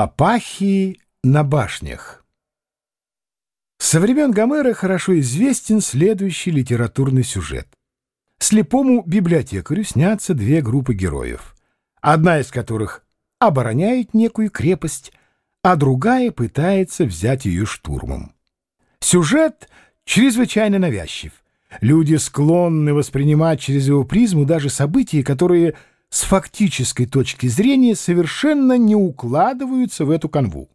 Папахи на башнях. Со времен Гомера хорошо известен следующий литературный сюжет. Слепому библиотекарю снятся две группы героев, одна из которых обороняет некую крепость, а другая пытается взять ее штурмом. Сюжет чрезвычайно навязчив. Люди склонны воспринимать через его призму даже события, которые с фактической точки зрения совершенно не укладываются в эту канву.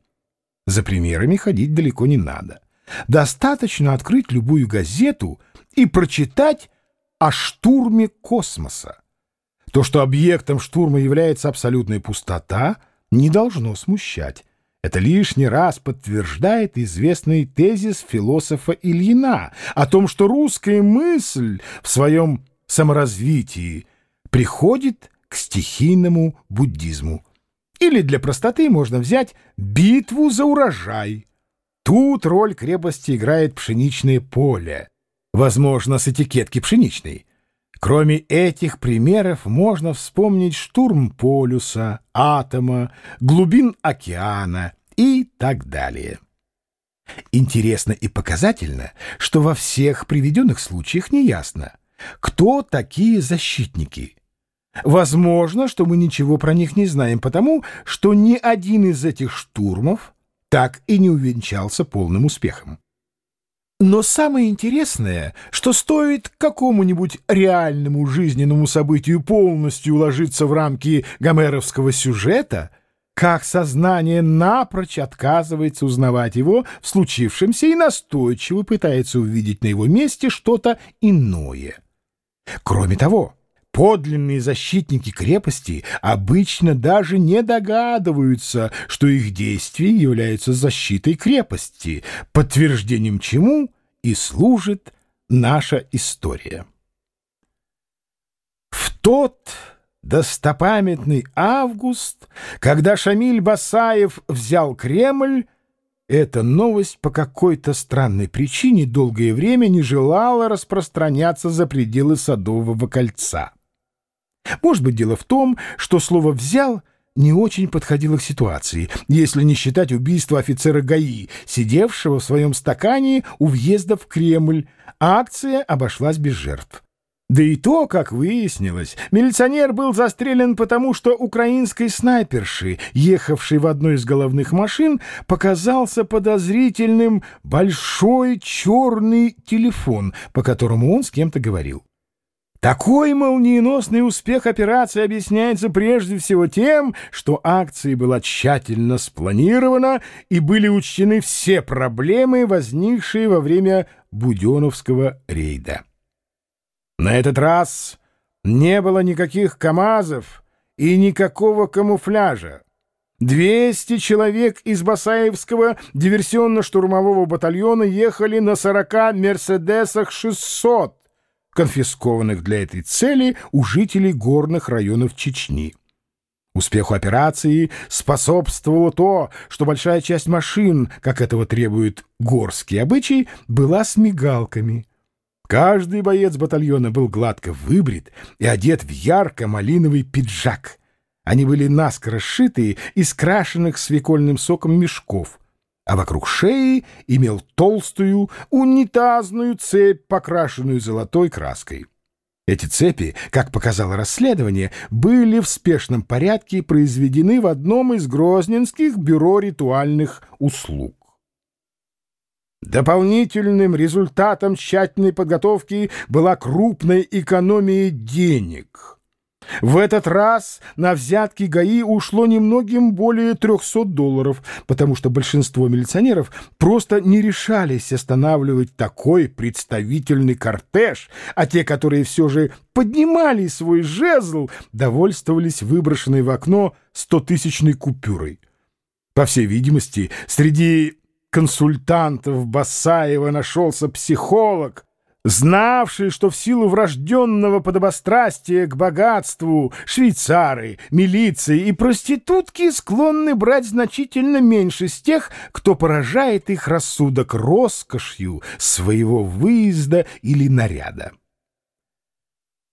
За примерами ходить далеко не надо. Достаточно открыть любую газету и прочитать о штурме космоса. То, что объектом штурма является абсолютная пустота, не должно смущать. Это лишний раз подтверждает известный тезис философа Ильина о том, что русская мысль в своем саморазвитии приходит к стихийному буддизму. Или для простоты можно взять битву за урожай. Тут роль крепости играет пшеничное поле, возможно, с этикетки пшеничной. Кроме этих примеров можно вспомнить штурм полюса, атома, глубин океана и так далее. Интересно и показательно, что во всех приведенных случаях неясно, кто такие защитники – Возможно, что мы ничего про них не знаем, потому что ни один из этих штурмов так и не увенчался полным успехом. Но самое интересное, что стоит какому-нибудь реальному жизненному событию полностью уложиться в рамки гомеровского сюжета, как сознание напрочь отказывается узнавать его в случившемся и настойчиво пытается увидеть на его месте что-то иное. Кроме того, Подлинные защитники крепости обычно даже не догадываются, что их действия являются защитой крепости, подтверждением чему и служит наша история. В тот достопамятный август, когда Шамиль Басаев взял Кремль, эта новость по какой-то странной причине долгое время не желала распространяться за пределы Садового кольца. Может быть, дело в том, что слово «взял» не очень подходило к ситуации, если не считать убийства офицера ГАИ, сидевшего в своем стакане у въезда в Кремль, акция обошлась без жертв. Да и то, как выяснилось, милиционер был застрелен потому, что украинской снайперши, ехавшей в одной из головных машин, показался подозрительным большой черный телефон, по которому он с кем-то говорил. Такой молниеносный успех операции объясняется прежде всего тем, что акция была тщательно спланирована и были учтены все проблемы, возникшие во время Буденовского рейда. На этот раз не было никаких КАМАЗов и никакого камуфляжа. 200 человек из Басаевского диверсионно-штурмового батальона ехали на 40 «Мерседесах 600», конфискованных для этой цели у жителей горных районов Чечни. Успеху операции способствовало то, что большая часть машин, как этого требует горский обычай, была с мигалками. Каждый боец батальона был гладко выбрит и одет в ярко-малиновый пиджак. Они были наскоро сшитые из крашенных свекольным соком мешков — а вокруг шеи имел толстую унитазную цепь, покрашенную золотой краской. Эти цепи, как показало расследование, были в спешном порядке произведены в одном из грозненских бюро ритуальных услуг. Дополнительным результатом тщательной подготовки была крупная экономия денег — в этот раз на взятки ГАИ ушло немногим более 300 долларов, потому что большинство милиционеров просто не решались останавливать такой представительный кортеж, а те, которые все же поднимали свой жезл, довольствовались выброшенной в окно стотысячной купюрой. По всей видимости, среди консультантов Басаева нашелся психолог, знавшие, что в силу врожденного подобострастия к богатству швейцары, милиции и проститутки склонны брать значительно меньше с тех, кто поражает их рассудок роскошью своего выезда или наряда.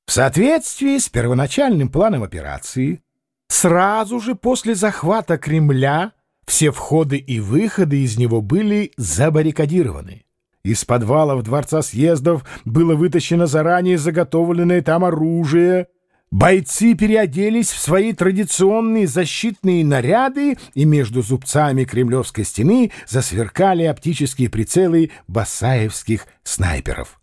В соответствии с первоначальным планом операции, сразу же после захвата Кремля Все входы и выходы из него были забаррикадированы. Из подвалов Дворца съездов было вытащено заранее заготовленное там оружие. Бойцы переоделись в свои традиционные защитные наряды, и между зубцами Кремлевской стены засверкали оптические прицелы басаевских снайперов.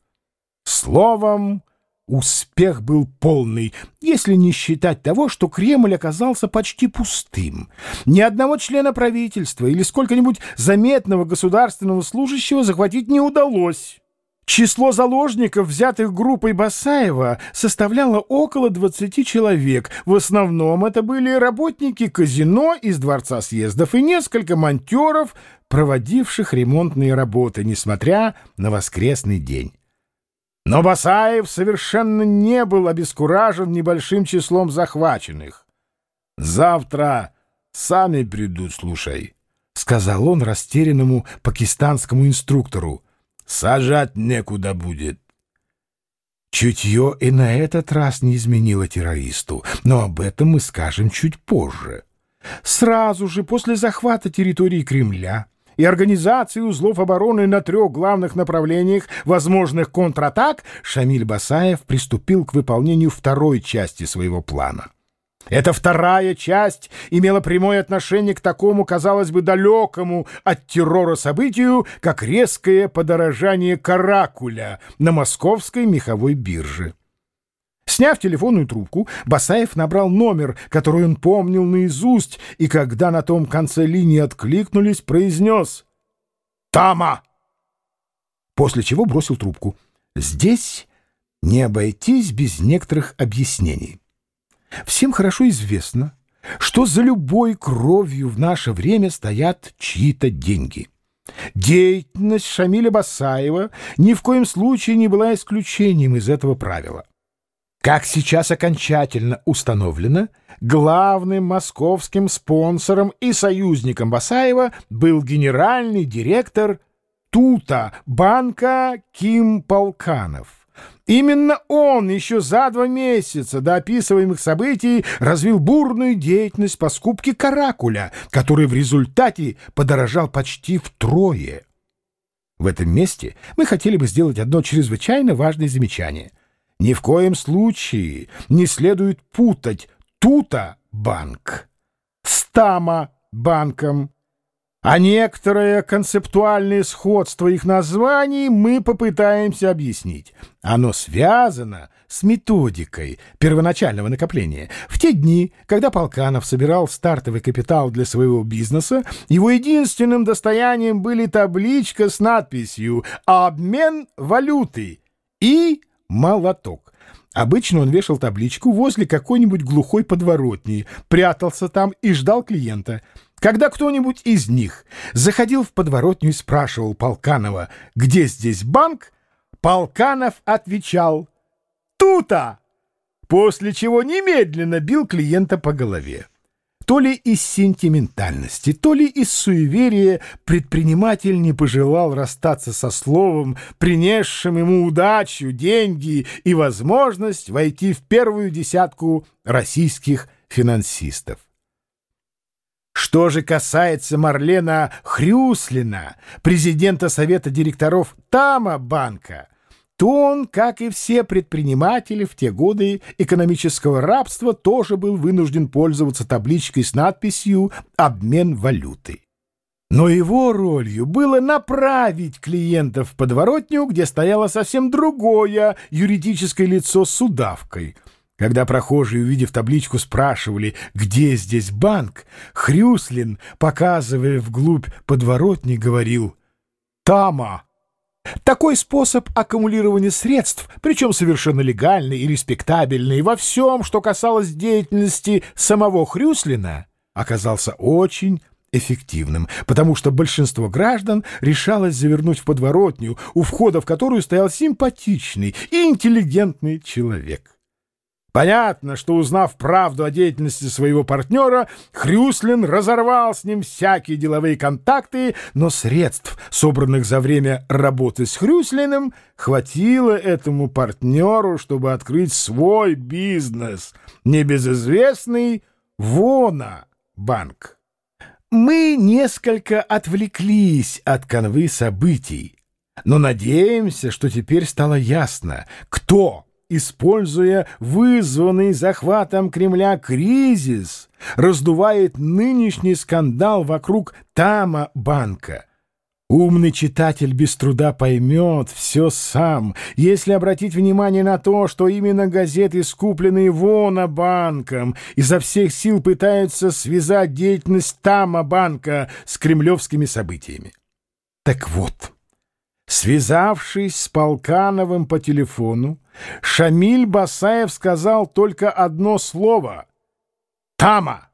Словом, Успех был полный, если не считать того, что Кремль оказался почти пустым. Ни одного члена правительства или сколько-нибудь заметного государственного служащего захватить не удалось. Число заложников, взятых группой Басаева, составляло около 20 человек. В основном это были работники казино из Дворца съездов и несколько монтеров, проводивших ремонтные работы, несмотря на воскресный день. Но Басаев совершенно не был обескуражен небольшим числом захваченных. «Завтра сами придут, слушай», — сказал он растерянному пакистанскому инструктору. «Сажать некуда будет». Чутье и на этот раз не изменило террористу, но об этом мы скажем чуть позже. Сразу же после захвата территории Кремля и организации узлов обороны на трех главных направлениях возможных контратак, Шамиль Басаев приступил к выполнению второй части своего плана. Эта вторая часть имела прямое отношение к такому, казалось бы, далекому от террора событию, как резкое подорожание каракуля на московской меховой бирже. Сняв телефонную трубку, Басаев набрал номер, который он помнил наизусть, и когда на том конце линии откликнулись, произнес «Тама!» После чего бросил трубку. Здесь не обойтись без некоторых объяснений. Всем хорошо известно, что за любой кровью в наше время стоят чьи-то деньги. Деятельность Шамиля Басаева ни в коем случае не была исключением из этого правила. Как сейчас окончательно установлено, главным московским спонсором и союзником Басаева был генеральный директор Тута банка Ким Полканов. Именно он еще за два месяца до описываемых событий развил бурную деятельность по скупке каракуля, который в результате подорожал почти втрое. В этом месте мы хотели бы сделать одно чрезвычайно важное замечание — ни в коем случае не следует путать Тута-банк с Тама-банком, а некоторое концептуальное сходство их названий мы попытаемся объяснить. Оно связано с методикой первоначального накопления. В те дни, когда Полканов собирал стартовый капитал для своего бизнеса, его единственным достоянием были табличка с надписью «Обмен валюты» и молоток. Обычно он вешал табличку возле какой-нибудь глухой подворотни, прятался там и ждал клиента. Когда кто-нибудь из них заходил в подворотню и спрашивал Полканова, где здесь банк, Полканов отвечал «Тута!», после чего немедленно бил клиента по голове. То ли из сентиментальности, то ли из суеверия предприниматель не пожелал расстаться со словом, принесшим ему удачу, деньги и возможность войти в первую десятку российских финансистов. Что же касается Марлена Хрюслина, президента Совета директоров Тама банка, то он, как и все предприниматели в те годы экономического рабства, тоже был вынужден пользоваться табличкой с надписью «Обмен валюты». Но его ролью было направить клиентов в подворотню, где стояло совсем другое юридическое лицо с удавкой. Когда прохожие, увидев табличку, спрашивали, где здесь банк, Хрюслин, показывая вглубь подворотни, говорил «Тама». Такой способ аккумулирования средств, причем совершенно легальный и респектабельный во всем, что касалось деятельности самого Хрюслина, оказался очень эффективным, потому что большинство граждан решалось завернуть в подворотню, у входа в которую стоял симпатичный и интеллигентный человек. Понятно, что, узнав правду о деятельности своего партнера, Хрюслин разорвал с ним всякие деловые контакты, но средств, собранных за время работы с Хрюслиным, хватило этому партнеру, чтобы открыть свой бизнес, небезызвестный Вона банк. Мы несколько отвлеклись от канвы событий, но надеемся, что теперь стало ясно, кто, используя вызванный захватом Кремля кризис, раздувает нынешний скандал вокруг Тама-банка. Умный читатель без труда поймет все сам, если обратить внимание на то, что именно газеты, скупленные Вона банком, изо всех сил пытаются связать деятельность Тама банка с кремлевскими событиями. Так вот, связавшись с Полкановым по телефону, Шамиль Басаев сказал только одно слово — «Тама!»